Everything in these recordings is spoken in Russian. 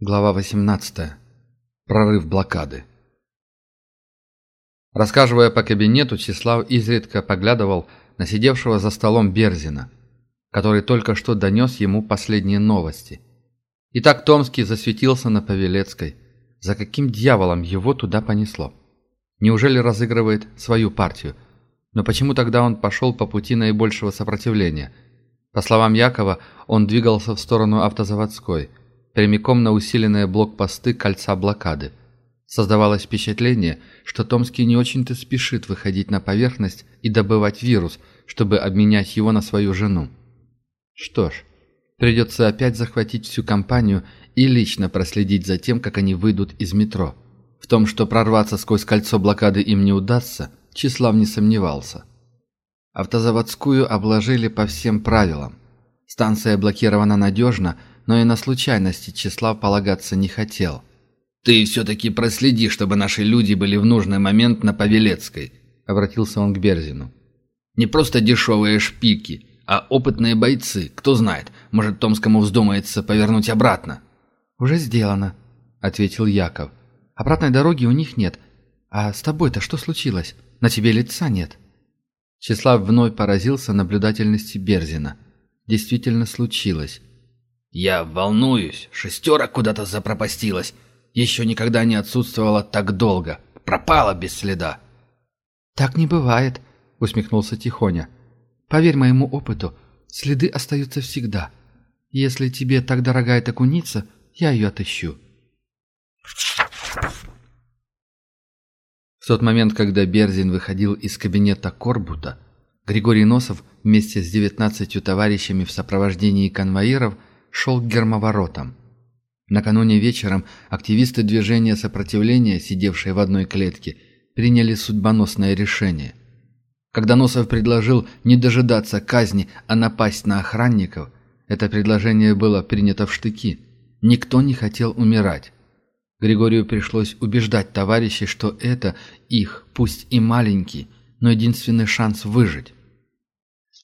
Глава 18. Прорыв блокады. Рассказывая по кабинету, Числав изредка поглядывал на сидевшего за столом Берзина, который только что донес ему последние новости. Итак, Томский засветился на Павелецкой. За каким дьяволом его туда понесло? Неужели разыгрывает свою партию? Но почему тогда он пошел по пути наибольшего сопротивления? По словам Якова, он двигался в сторону автозаводской – прямиком на усиленные блокпосты кольца блокады. Создавалось впечатление, что Томский не очень-то спешит выходить на поверхность и добывать вирус, чтобы обменять его на свою жену. Что ж, придется опять захватить всю компанию и лично проследить за тем, как они выйдут из метро. В том, что прорваться сквозь кольцо блокады им не удастся, Числав не сомневался. Автозаводскую обложили по всем правилам. Станция блокирована надежно – но и на случайности числа полагаться не хотел. «Ты все-таки проследи, чтобы наши люди были в нужный момент на Павелецкой», — обратился он к Берзину. «Не просто дешевые шпики, а опытные бойцы. Кто знает, может, Томскому вздумается повернуть обратно». «Уже сделано», — ответил Яков. «Обратной дороги у них нет. А с тобой-то что случилось? На тебе лица нет». Числав вновь поразился наблюдательности Берзина. Действительно случилось. «Я волнуюсь. Шестерок куда-то запропастилась. Еще никогда не отсутствовала так долго. Пропала без следа». «Так не бывает», — усмехнулся Тихоня. «Поверь моему опыту, следы остаются всегда. Если тебе так дорога эта куница, я ее отыщу». В тот момент, когда Берзин выходил из кабинета Корбута, Григорий Носов вместе с девятнадцатью товарищами в сопровождении конвоиров – шел к гермоворотам. Накануне вечером активисты движения сопротивления, сидевшие в одной клетке, приняли судьбоносное решение. Когда Носов предложил не дожидаться казни, а напасть на охранников, это предложение было принято в штыки. Никто не хотел умирать. Григорию пришлось убеждать товарищей, что это их, пусть и маленький, но единственный шанс выжить.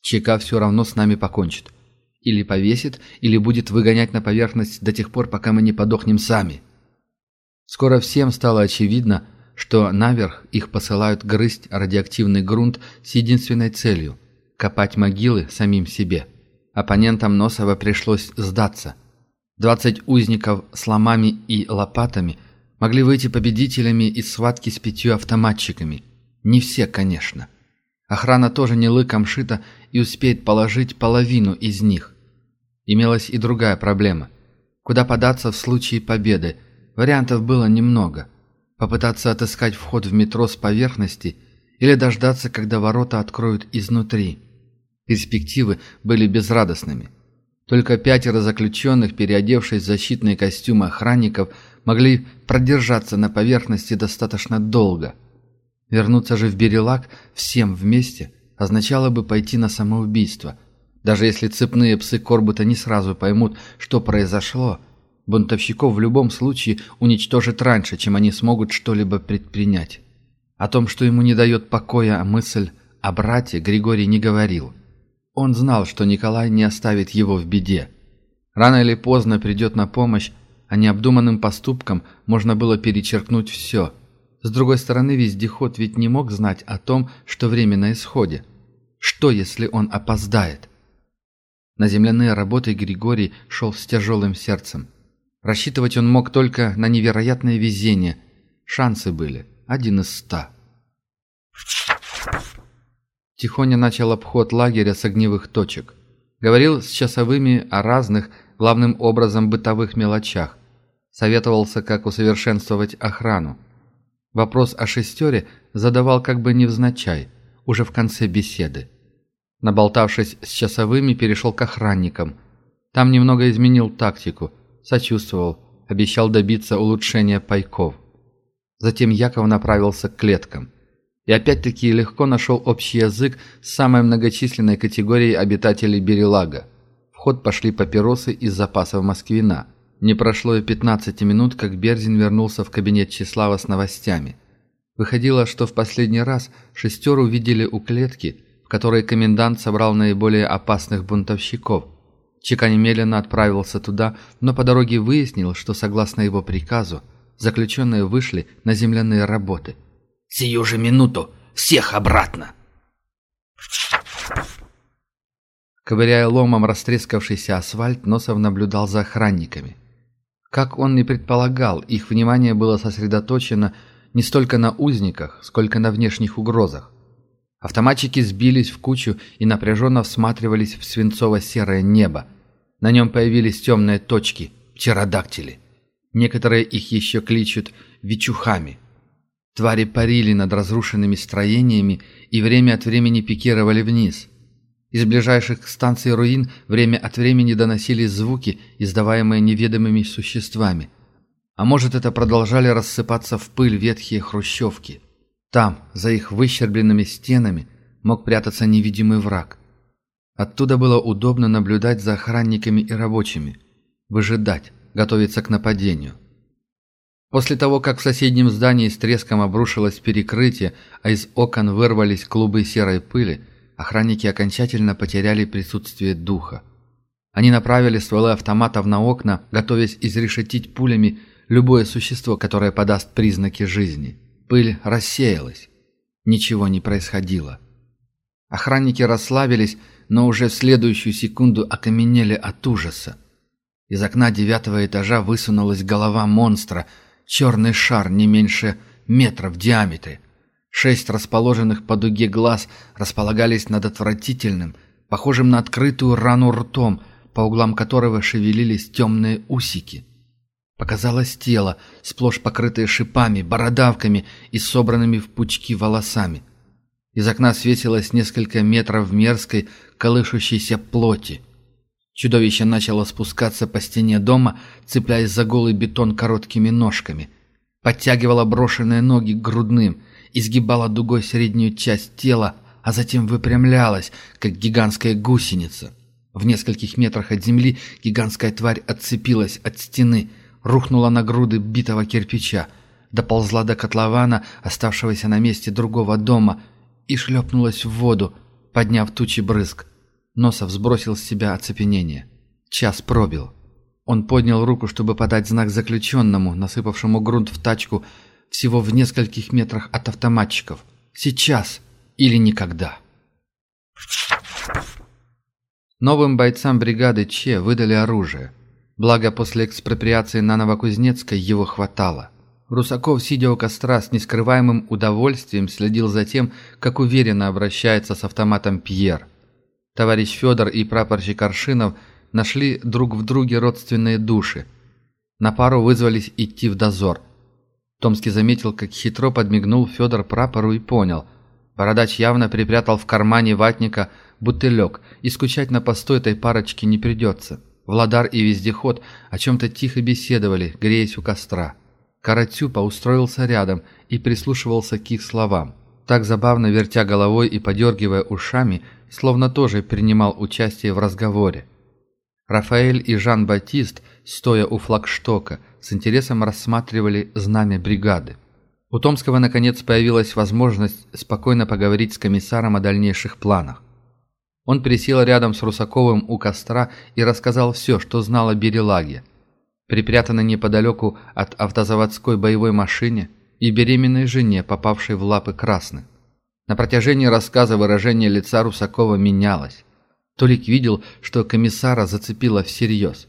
ЧК все равно с нами покончит. Или повесит, или будет выгонять на поверхность до тех пор, пока мы не подохнем сами. Скоро всем стало очевидно, что наверх их посылают грызть радиоактивный грунт с единственной целью – копать могилы самим себе. Оппонентам Носова пришлось сдаться. 20 узников с ломами и лопатами могли выйти победителями из схватки с пятью автоматчиками. Не все, конечно. Охрана тоже не лыком шита и успеет положить половину из них. Имелась и другая проблема. Куда податься в случае победы? Вариантов было немного. Попытаться отыскать вход в метро с поверхности или дождаться, когда ворота откроют изнутри. Перспективы были безрадостными. Только пятеро заключенных, переодевшись в защитные костюмы охранников, могли продержаться на поверхности достаточно долго – Вернуться же в Берелак всем вместе означало бы пойти на самоубийство. Даже если цепные псы Корбута не сразу поймут, что произошло, бунтовщиков в любом случае уничтожат раньше, чем они смогут что-либо предпринять. О том, что ему не дает покоя мысль о брате, Григорий не говорил. Он знал, что Николай не оставит его в беде. Рано или поздно придет на помощь, а необдуманным поступком можно было перечеркнуть все – с другой стороны, вездеход ведь не мог знать о том, что время на исходе. Что, если он опоздает? На земляные работы Григорий шел с тяжелым сердцем. Рассчитывать он мог только на невероятное везение. Шансы были один из ста. Тихоня начал обход лагеря с огневых точек. Говорил с часовыми о разных, главным образом бытовых мелочах. Советовался, как усовершенствовать охрану. Вопрос о шестере задавал как бы невзначай, уже в конце беседы. Наболтавшись с часовыми, перешел к охранникам. Там немного изменил тактику, сочувствовал, обещал добиться улучшения пайков. Затем Яков направился к клеткам. И опять-таки легко нашел общий язык с самой многочисленной категорией обитателей Берелага. В ход пошли папиросы из запасов москвина – не прошло и 15 минут, как Берзин вернулся в кабинет Числава с новостями. Выходило, что в последний раз шестеру видели у клетки, в которой комендант собрал наиболее опасных бунтовщиков. Чека немедленно отправился туда, но по дороге выяснил, что, согласно его приказу, заключенные вышли на земляные работы. «Сию же минуту! Всех обратно!» Ковыряя ломом растрескавшийся асфальт, Носов наблюдал за охранниками. Как он и предполагал, их внимание было сосредоточено не столько на узниках, сколько на внешних угрозах. Автоматчики сбились в кучу и напряженно всматривались в свинцово-серое небо. На нем появились темные точки, птеродактили. Некоторые их еще кличут «вичухами». Твари парили над разрушенными строениями и время от времени пикировали вниз. Из ближайших станций руин время от времени доносились звуки, издаваемые неведомыми существами. А может, это продолжали рассыпаться в пыль ветхие хрущевки. Там, за их выщербленными стенами, мог прятаться невидимый враг. Оттуда было удобно наблюдать за охранниками и рабочими, выжидать, готовиться к нападению. После того, как в соседнем здании с треском обрушилось перекрытие, а из окон вырвались клубы серой пыли, охранники окончательно потеряли присутствие духа. Они направили стволы автоматов на окна, готовясь изрешетить пулями любое существо, которое подаст признаки жизни. Пыль рассеялась. Ничего не происходило. Охранники расслабились, но уже в следующую секунду окаменели от ужаса. Из окна девятого этажа высунулась голова монстра – черный шар не меньше метра в диаметре. Шесть расположенных по дуге глаз располагались над отвратительным, похожим на открытую рану ртом, по углам которого шевелились темные усики. Показалось тело, сплошь покрытое шипами, бородавками и собранными в пучки волосами. Из окна светилось несколько метров мерзкой, колышущейся плоти. Чудовище начало спускаться по стене дома, цепляясь за голый бетон короткими ножками. Подтягивало брошенные ноги к грудным, изгибало дугой среднюю часть тела, а затем выпрямлялась, как гигантская гусеница. В нескольких метрах от земли гигантская тварь отцепилась от стены, рухнула на груды битого кирпича, доползла до котлована, оставшегося на месте другого дома, и шлепнулась в воду, подняв тучи брызг. Носов сбросил с себя оцепенение. Час пробил. Он поднял руку, чтобы подать знак заключенному, насыпавшему грунт в тачку всего в нескольких метрах от автоматчиков. Сейчас или никогда. Новым бойцам бригады Че выдали оружие. Благо, после экспроприации на Новокузнецкой его хватало. Русаков, сидя у костра, с нескрываемым удовольствием следил за тем, как уверенно обращается с автоматом Пьер. Товарищ Федор и прапорщик Аршинов нашли друг в друге родственные души. На пару вызвались идти в дозор. Томский заметил, как хитро подмигнул Федор прапору и понял. Бородач явно припрятал в кармане ватника бутылек, и скучать на постой этой парочки не придется. Владар и Вездеход о чем-то тихо беседовали, греясь у костра. Каратюпа устроился рядом и прислушивался к их словам. Так забавно вертя головой и подергивая ушами, словно тоже принимал участие в разговоре. Рафаэль и Жан-Батист, стоя у флагштока, с интересом рассматривали знамя бригады. У Томского, наконец, появилась возможность спокойно поговорить с комиссаром о дальнейших планах. Он присел рядом с Русаковым у костра и рассказал все, что знал о Берелаге. Припрятанной неподалеку от автозаводской боевой машине и беременной жене, попавшей в лапы красных. На протяжении рассказа выражение лица Русакова менялось. Толик видел, что комиссара зацепило всерьез.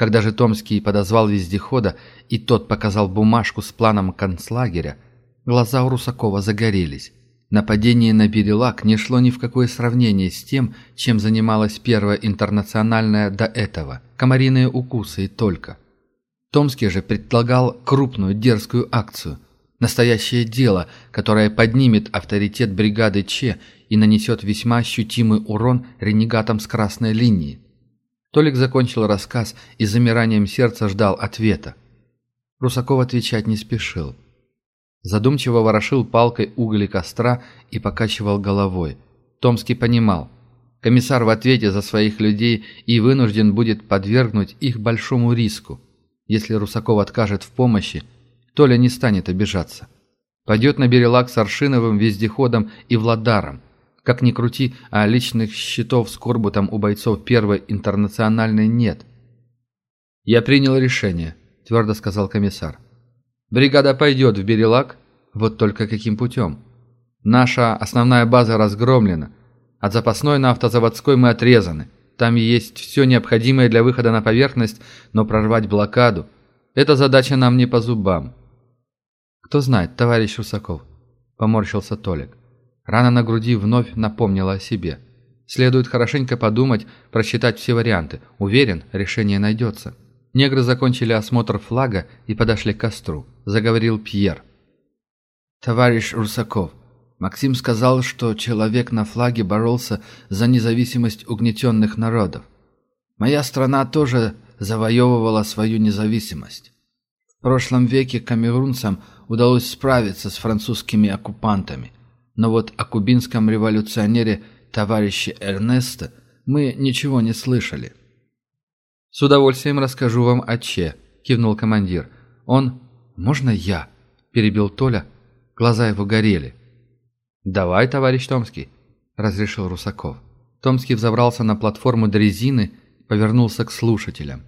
Когда же Томский подозвал вездехода, и тот показал бумажку с планом концлагеря, глаза у Русакова загорелись. Нападение на Берелак не шло ни в какое сравнение с тем, чем занималась первая интернациональная до этого – комариные укусы и только. Томский же предлагал крупную дерзкую акцию – Настоящее дело, которое поднимет авторитет бригады Че и нанесет весьма ощутимый урон ренегатам с красной линии. Толик закончил рассказ и замиранием сердца ждал ответа. Русаков отвечать не спешил. Задумчиво ворошил палкой угли костра и покачивал головой. Томский понимал, комиссар в ответе за своих людей и вынужден будет подвергнуть их большому риску. Если Русаков откажет в помощи, Толя не станет обижаться. Пойдет на берелак с Аршиновым вездеходом и Владаром. Как ни крути, а личных счетов с Корбутом у бойцов Первой Интернациональной нет. «Я принял решение», – твердо сказал комиссар. «Бригада пойдет в Берилак, вот только каким путем? Наша основная база разгромлена. От запасной на автозаводской мы отрезаны. Там есть все необходимое для выхода на поверхность, но прорвать блокаду – эта задача нам не по зубам». «Кто знает, товарищ Русаков», – поморщился Толик. Рана на груди вновь напомнила о себе. Следует хорошенько подумать, просчитать все варианты. Уверен, решение найдется. Негры закончили осмотр флага и подошли к костру. Заговорил Пьер. «Товарищ Русаков, Максим сказал, что человек на флаге боролся за независимость угнетенных народов. Моя страна тоже завоевывала свою независимость. В прошлом веке камерунцам удалось справиться с французскими оккупантами. Но вот о кубинском революционере товарище Эрнеста мы ничего не слышали. «С удовольствием расскажу вам о Че», — кивнул командир. «Он... Можно я?» — перебил Толя. Глаза его горели. «Давай, товарищ Томский», — разрешил Русаков. Томский взобрался на платформу дрезины, повернулся к слушателям.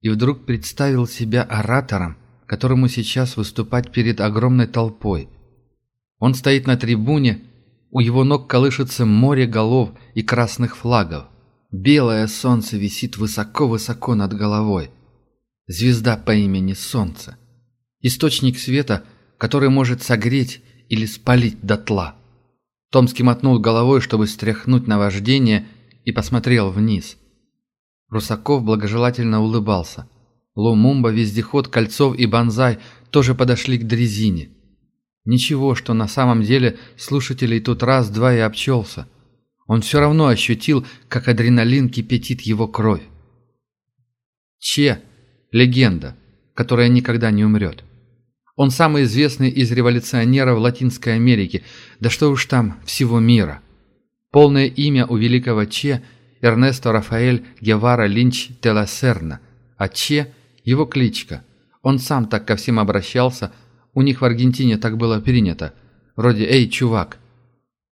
И вдруг представил себя оратором, которому сейчас выступать перед огромной толпой. Он стоит на трибуне, у его ног колышется море голов и красных флагов. Белое солнце висит высоко-высоко над головой. Звезда по имени Солнце. Источник света, который может согреть или спалить дотла. Томский мотнул головой, чтобы стряхнуть наваждение, и посмотрел вниз. Русаков благожелательно улыбался. Лумумба, Вездеход, Кольцов и Бонзай тоже подошли к дрезине. Ничего, что на самом деле слушателей тут раз-два и обчелся. Он все равно ощутил, как адреналин кипятит его кровь. Че – легенда, которая никогда не умрет. Он самый известный из революционеров Латинской Америки, да что уж там, всего мира. Полное имя у великого Че – Эрнесто Рафаэль Гевара Линч де ла Серна, а Че – его кличка. Он сам так ко всем обращался, у них в Аргентине так было принято. Вроде «Эй, чувак!».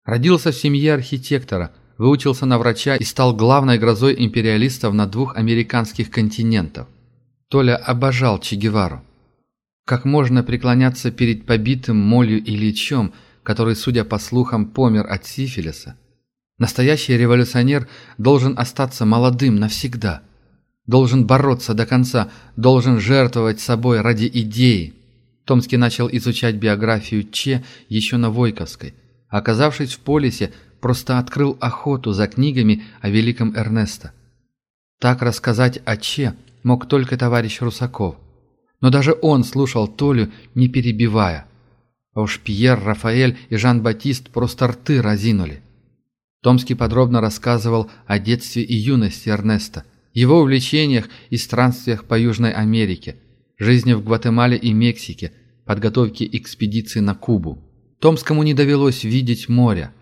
Родился в семье архитектора, выучился на врача и стал главной грозой империалистов на двух американских континентах. Толя обожал Че Гевару. Как можно преклоняться перед побитым молью и лечом, который, судя по слухам, помер от сифилиса? Настоящий революционер должен остаться молодым навсегда. Должен бороться до конца, должен жертвовать собой ради идеи. Томский начал изучать биографию Че еще на Войковской. Оказавшись в полисе, просто открыл охоту за книгами о великом Эрнесто. Так рассказать о Че мог только товарищ Русаков – но даже он слушал Толю, не перебивая. А уж Пьер, Рафаэль и Жан-Батист просто рты разинули. Томский подробно рассказывал о детстве и юности Эрнеста, его увлечениях и странствиях по Южной Америке, жизни в Гватемале и Мексике, подготовке экспедиции на Кубу. Томскому не довелось видеть моря,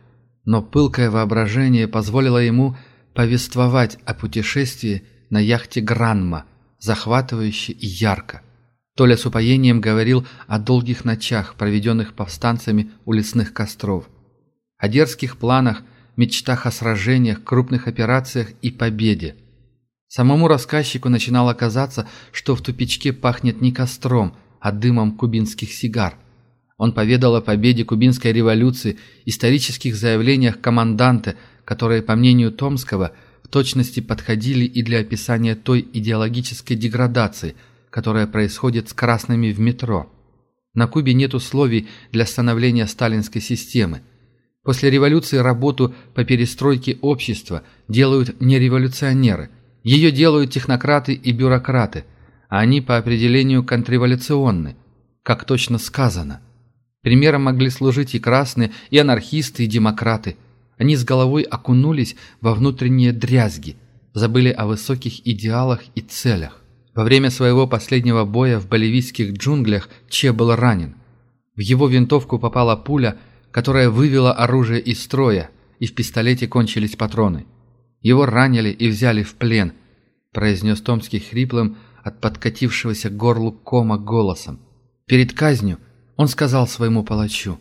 но пылкое воображение позволило ему повествовать о путешествии на яхте «Гранма», захватывающе и ярко. Толя с упоением говорил о долгих ночах, проведенных повстанцами у лесных костров, о дерзких планах, мечтах о сражениях, крупных операциях и победе. Самому рассказчику начинало казаться, что в тупичке пахнет не костром, а дымом кубинских сигар. Он поведал о победе кубинской революции, исторических заявлениях команданта, которые, по мнению Томского, в точности подходили и для описания той идеологической деградации – которое происходит с красными в метро. На Кубе нет условий для становления сталинской системы. После революции работу по перестройке общества делают не революционеры. Ее делают технократы и бюрократы, а они по определению контрреволюционны, как точно сказано. Примером могли служить и красные, и анархисты, и демократы. Они с головой окунулись во внутренние дрязги, забыли о высоких идеалах и целях. Во время своего последнего боя в боливийских джунглях Че был ранен. В его винтовку попала пуля, которая вывела оружие из строя, и в пистолете кончились патроны. Его ранили и взяли в плен, произнес Томский хриплым от подкатившегося горлу кома голосом. Перед казнью он сказал своему палачу,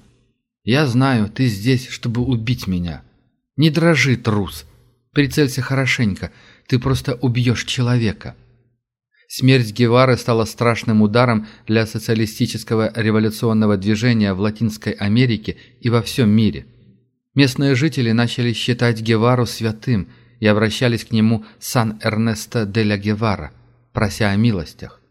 «Я знаю, ты здесь, чтобы убить меня, Не дрожи, трус. Прицелься хорошенько, ты просто убьешь человека. Смерть Гевары стала страшным ударом для социалистического революционного движения в Латинской Америке и во всем мире. Местные жители начали считать Гевару святым и обращались к нему Сан-Эрнесто де ла Гевара, прося о милостях.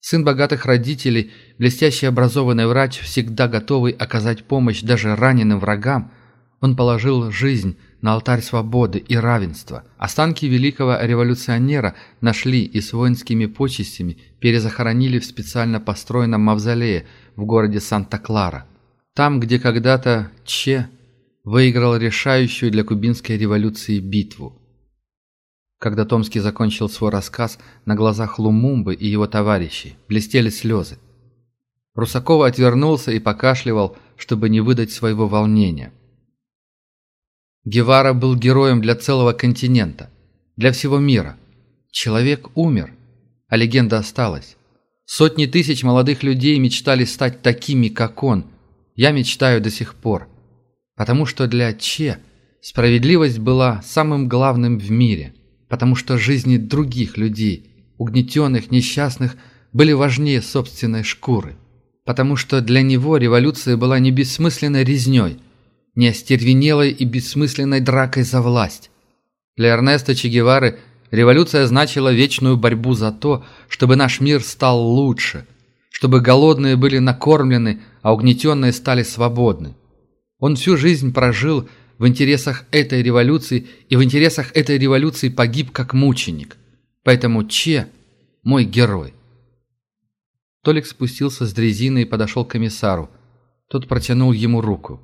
Сын богатых родителей, блестящий образованный врач, всегда готовый оказать помощь даже раненым врагам, он положил жизнь на алтарь свободы и равенства. Останки великого революционера нашли и с воинскими почестями перезахоронили в специально построенном мавзолее в городе Санта-Клара. Там, где когда-то Че выиграл решающую для кубинской революции битву. Когда Томский закончил свой рассказ, на глазах Лумумбы и его товарищей блестели слезы. Русакова отвернулся и покашливал, чтобы не выдать своего волнения. Гевара был героем для целого континента, для всего мира. Человек умер, а легенда осталась. Сотни тысяч молодых людей мечтали стать такими, как он. Я мечтаю до сих пор. Потому что для Че справедливость была самым главным в мире. Потому что жизни других людей, угнетенных, несчастных, были важнее собственной шкуры. Потому что для него революция была не бессмысленной резней – не остервенелой и бессмысленной дракой за власть. Для Эрнеста Че Гевары революция значила вечную борьбу за то, чтобы наш мир стал лучше, чтобы голодные были накормлены, а угнетенные стали свободны. Он всю жизнь прожил в интересах этой революции и в интересах этой революции погиб как мученик. Поэтому Че – мой герой. Толик спустился с дрезины и подошел к комиссару. Тот протянул ему руку.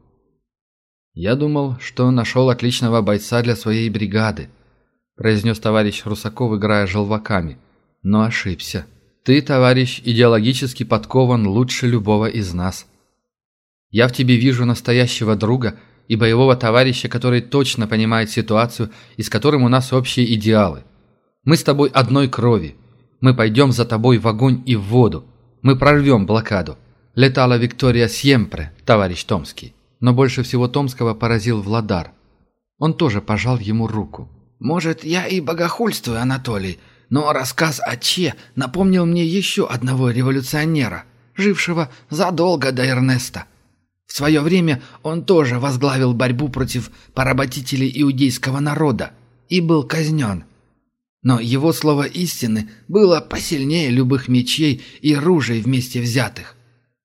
«Я думал, что нашел отличного бойца для своей бригады», произнес товарищ Русаков, играя желваками. «Но ошибся. Ты, товарищ, идеологически подкован лучше любого из нас. Я в тебе вижу настоящего друга и боевого товарища, который точно понимает ситуацию и с которым у нас общие идеалы. Мы с тобой одной крови. Мы пойдем за тобой в огонь и в воду. Мы прорвем блокаду. Летала Виктория Сьемпре, товарищ Томский но больше всего Томского поразил Владар. Он тоже пожал ему руку. «Может, я и богохульствую, Анатолий, но рассказ о Че напомнил мне еще одного революционера, жившего задолго до Эрнеста. В свое время он тоже возглавил борьбу против поработителей иудейского народа и был казнен. Но его слово истины было посильнее любых мечей и ружей вместе взятых.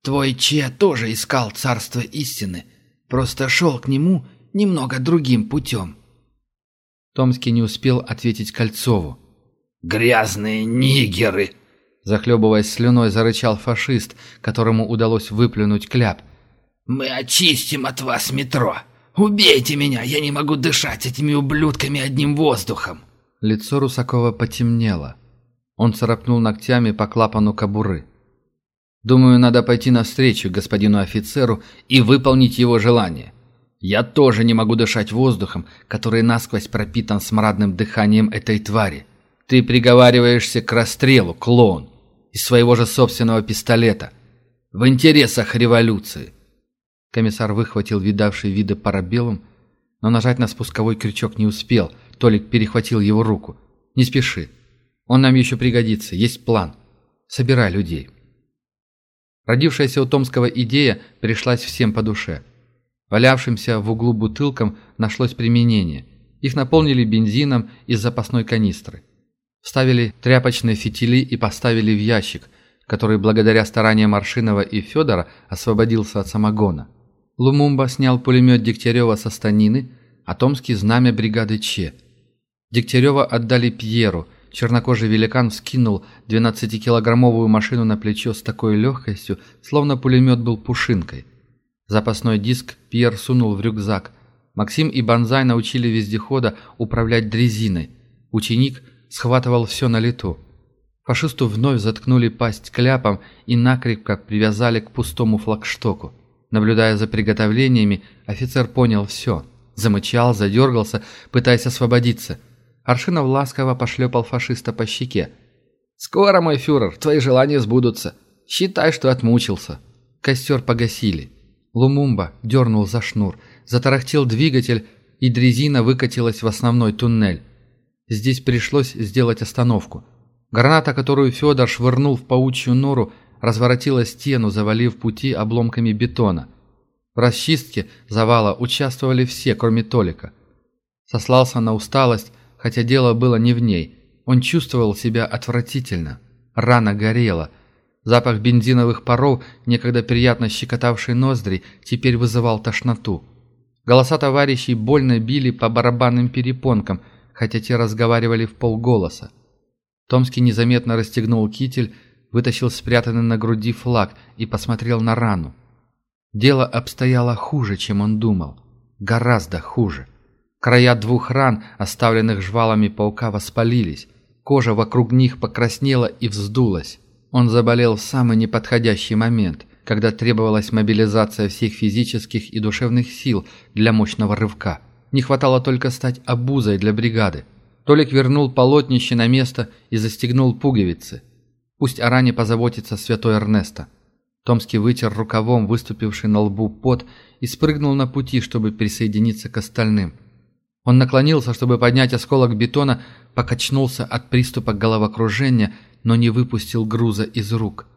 Твой Че тоже искал царство истины – Просто шел к нему немного другим путем». Томский не успел ответить Кольцову. «Грязные нигеры!» Захлебываясь слюной, зарычал фашист, которому удалось выплюнуть кляп. «Мы очистим от вас метро! Убейте меня! Я не могу дышать этими ублюдками одним воздухом!» Лицо Русакова потемнело. Он царапнул ногтями по клапану кобуры. Думаю, надо пойти навстречу господину офицеру и выполнить его желание. Я тоже не могу дышать воздухом, который насквозь пропитан смрадным дыханием этой твари. Ты приговариваешься к расстрелу, клоун, из своего же собственного пистолета. В интересах революции. Комиссар выхватил видавший виды парабеллум, но нажать на спусковой крючок не успел. Толик перехватил его руку. «Не спеши. Он нам еще пригодится. Есть план. Собирай людей». Родившаяся у Томского идея пришлась всем по душе. Валявшимся в углу бутылкам нашлось применение. Их наполнили бензином из запасной канистры. Вставили тряпочные фитили и поставили в ящик, который благодаря стараниям Маршинова и Федора освободился от самогона. Лумумба снял пулемет Дегтярева со станины, а Томский – знамя бригады Че. Дегтярева отдали Пьеру – Чернокожий великан вскинул 12-килограммовую машину на плечо с такой легкостью, словно пулемет был пушинкой. Запасной диск Пьер сунул в рюкзак. Максим и Бонзай научили вездехода управлять дрезиной. Ученик схватывал все на лету. Фашисту вновь заткнули пасть кляпом и накрепко привязали к пустому флагштоку. Наблюдая за приготовлениями, офицер понял все. Замычал, задергался, пытаясь освободиться – Аршинов ласково пошлепал фашиста по щеке. «Скоро, мой фюрер, твои желания сбудутся. Считай, что отмучился». Костер погасили. Лумумба дернул за шнур. Затарахтел двигатель, и дрезина выкатилась в основной туннель. Здесь пришлось сделать остановку. Граната, которую Федор швырнул в паучью нору, разворотила стену, завалив пути обломками бетона. В расчистке завала участвовали все, кроме Толика. Сослался на усталость, хотя дело было не в ней. Он чувствовал себя отвратительно. Рана горела. Запах бензиновых паров, некогда приятно щекотавший ноздри, теперь вызывал тошноту. Голоса товарищей больно били по барабанным перепонкам, хотя те разговаривали в полголоса. Томский незаметно расстегнул китель, вытащил спрятанный на груди флаг и посмотрел на рану. Дело обстояло хуже, чем он думал. Гораздо хуже. Края двух ран, оставленных жвалами паука, воспалились. Кожа вокруг них покраснела и вздулась. Он заболел в самый неподходящий момент, когда требовалась мобилизация всех физических и душевных сил для мощного рывка. Не хватало только стать обузой для бригады. Толик вернул полотнище на место и застегнул пуговицы. Пусть о ране позаботится святой Эрнесто. Томский вытер рукавом выступивший на лбу пот и спрыгнул на пути, чтобы присоединиться к остальным. Он наклонился, чтобы поднять осколок бетона, покачнулся от приступа головокружения, но не выпустил груза из рук.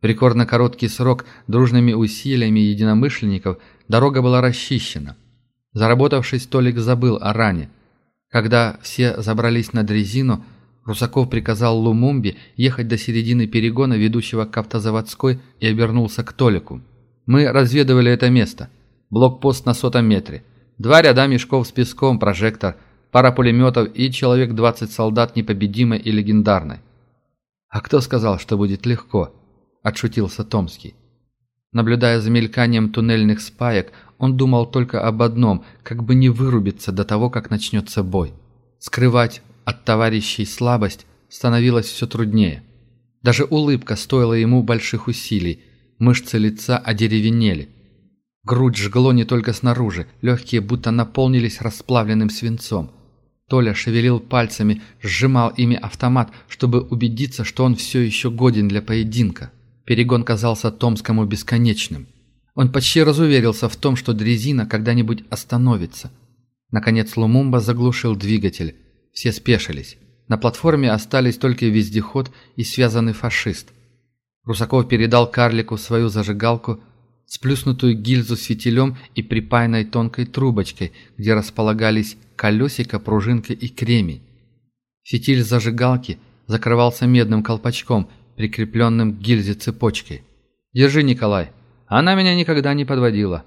В рекордно короткий срок дружными усилиями единомышленников дорога была расчищена. Заработавшись, Толик забыл о ране. Когда все забрались на дрезину, Русаков приказал Лумумби ехать до середины перегона, ведущего к автозаводской, и обернулся к Толику. «Мы разведывали это место. Блокпост на сотом метре. Два ряда мешков с песком, прожектор, пара пулеметов и человек 20 солдат непобедимой и легендарной». «А кто сказал, что будет легко?» – отшутился Томский. Наблюдая за мельканием туннельных спаек, он думал только об одном – как бы не вырубиться до того, как начнется бой. Скрывать от товарищей слабость становилось все труднее. Даже улыбка стоила ему больших усилий, мышцы лица одеревенели. Грудь жгло не только снаружи, легкие будто наполнились расплавленным свинцом. Толя шевелил пальцами, сжимал ими автомат, чтобы убедиться, что он все еще годен для поединка. Перегон казался Томскому бесконечным. Он почти разуверился в том, что дрезина когда-нибудь остановится. Наконец Лумумба заглушил двигатель. Все спешились. На платформе остались только вездеход и связанный фашист. Русаков передал карлику свою зажигалку, сплюснутую гильзу с фитилем и припаянной тонкой трубочкой, где располагались колесико, пружинка и кремень. Фитиль зажигалки закрывался медным колпачком, прикрепленным к гильзе цепочкой. «Держи, Николай. Она меня никогда не подводила.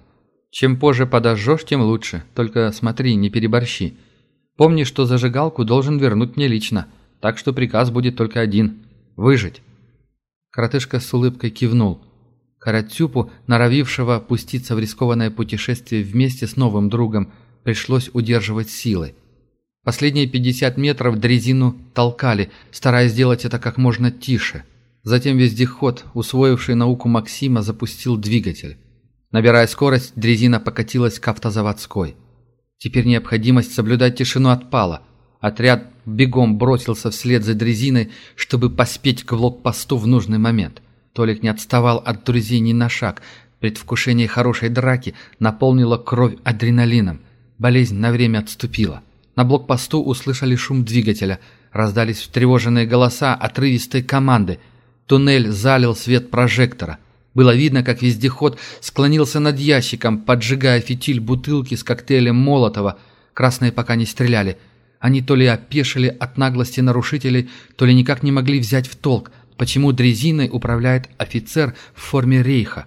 Чем позже подожжешь, тем лучше. Только смотри, не переборщи. Помни, что зажигалку должен вернуть мне лично, так что приказ будет только один – выжить». Коротышка с улыбкой кивнул. Каратюпу, норовившего пуститься в рискованное путешествие вместе с новым другом, пришлось удерживать силой. Последние 50 метров дрезину толкали, стараясь сделать это как можно тише. Затем вездеход, усвоивший науку Максима, запустил двигатель. Набирая скорость, дрезина покатилась к автозаводской. Теперь необходимость соблюдать тишину отпала. Отряд бегом бросился вслед за дрезиной, чтобы поспеть к блокпосту в нужный момент. Толик не отставал от друзей ни на шаг. Предвкушение хорошей драки наполнило кровь адреналином. Болезнь на время отступила. На блокпосту услышали шум двигателя. Раздались встревоженные голоса отрывистой команды. Туннель залил свет прожектора. Было видно, как вездеход склонился над ящиком, поджигая фитиль бутылки с коктейлем Молотова. Красные пока не стреляли. Они то ли опешили от наглости нарушителей, то ли никак не могли взять в толк, почему дрезиной управляет офицер в форме рейха.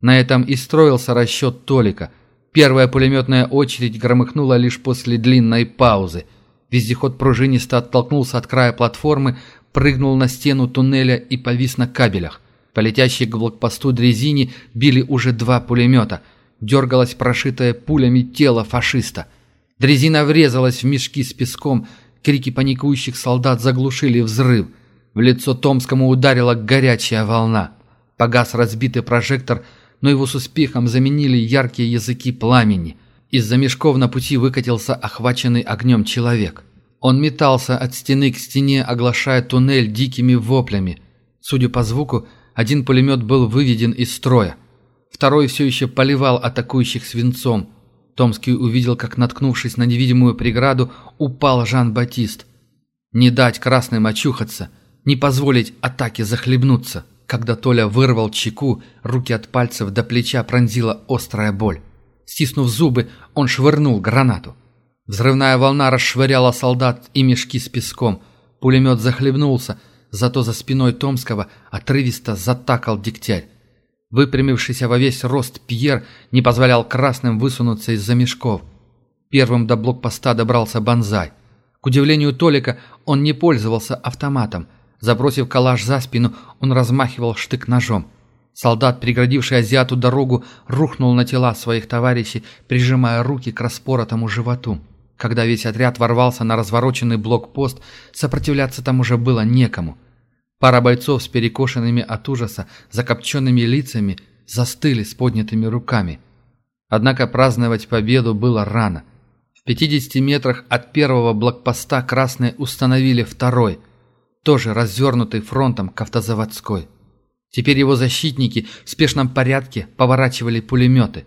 На этом и строился расчет Толика. Первая пулеметная очередь громыхнула лишь после длинной паузы. Вездеход пружинисто оттолкнулся от края платформы, прыгнул на стену туннеля и повис на кабелях. По летящей к блокпосту дрезине били уже два пулемета. Дергалось прошитое пулями тело фашиста. Дрезина врезалась в мешки с песком. Крики паникующих солдат заглушили взрыв. В лицо Томскому ударила горячая волна. Погас разбитый прожектор, но его с успехом заменили яркие языки пламени. Из-за мешков на пути выкатился охваченный огнем человек. Он метался от стены к стене, оглашая туннель дикими воплями. Судя по звуку, один пулемет был выведен из строя. Второй все еще поливал атакующих свинцом. Томский увидел, как, наткнувшись на невидимую преграду, упал Жан-Батист. Не дать красным очухаться, не позволить атаке захлебнуться. Когда Толя вырвал чеку, руки от пальцев до плеча пронзила острая боль. Стиснув зубы, он швырнул гранату. Взрывная волна расшвыряла солдат и мешки с песком. Пулемет захлебнулся, зато за спиной Томского отрывисто затакал дегтярь. Выпрямившийся во весь рост Пьер не позволял красным высунуться из-за мешков. Первым до блокпоста добрался Банзай. К удивлению Толика, он не пользовался автоматом. Забросив калаш за спину, он размахивал штык-ножом. Солдат, преградивший азиату дорогу, рухнул на тела своих товарищей, прижимая руки к распоротому животу. Когда весь отряд ворвался на развороченный блокпост, сопротивляться там уже было некому. Пара бойцов с перекошенными от ужаса, закопченными лицами застыли с поднятыми руками. Однако праздновать победу было рано. В 50 метрах от первого блокпоста красные установили второй, тоже развернутый фронтом к автозаводской. Теперь его защитники в спешном порядке поворачивали пулеметы.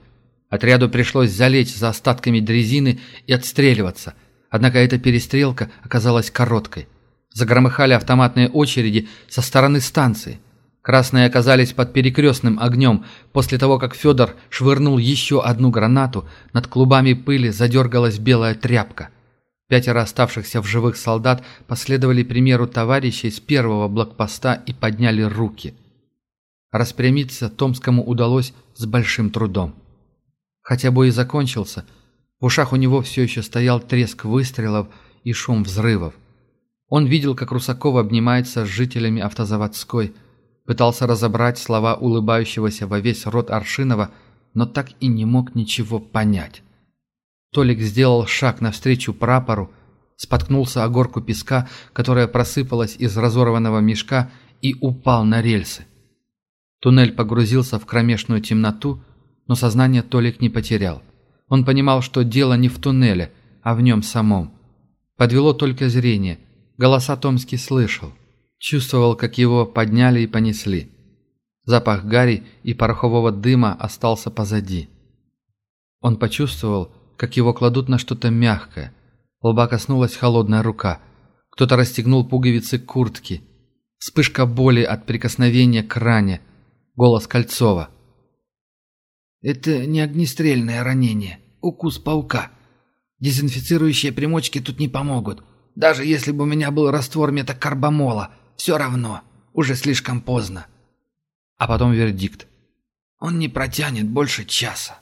Отряду пришлось залечь за остатками дрезины и отстреливаться. Однако эта перестрелка оказалась короткой. Загромыхали автоматные очереди со стороны станции. Красные оказались под перекрестным огнем. После того, как Федор швырнул еще одну гранату, над клубами пыли задергалась белая тряпка. Пятеро оставшихся в живых солдат последовали примеру товарищей с первого блокпоста и подняли руки – Распрямиться Томскому удалось с большим трудом. Хотя бой и закончился, в ушах у него все еще стоял треск выстрелов и шум взрывов. Он видел, как Русаков обнимается с жителями автозаводской, пытался разобрать слова улыбающегося во весь рот Аршинова, но так и не мог ничего понять. Толик сделал шаг навстречу прапору, споткнулся о горку песка, которая просыпалась из разорванного мешка, и упал на рельсы. Туннель погрузился в кромешную темноту, но сознание Толик не потерял. Он понимал, что дело не в туннеле, а в нем самом. Подвело только зрение. Голоса Томский слышал. Чувствовал, как его подняли и понесли. Запах гари и порохового дыма остался позади. Он почувствовал, как его кладут на что-то мягкое. Лба коснулась холодная рука. Кто-то расстегнул пуговицы куртки. Вспышка боли от прикосновения к ране – Голос Кольцова. «Это не огнестрельное ранение. Укус паука. Дезинфицирующие примочки тут не помогут. Даже если бы у меня был раствор метакарбамола, все равно. Уже слишком поздно». А потом вердикт. «Он не протянет больше часа».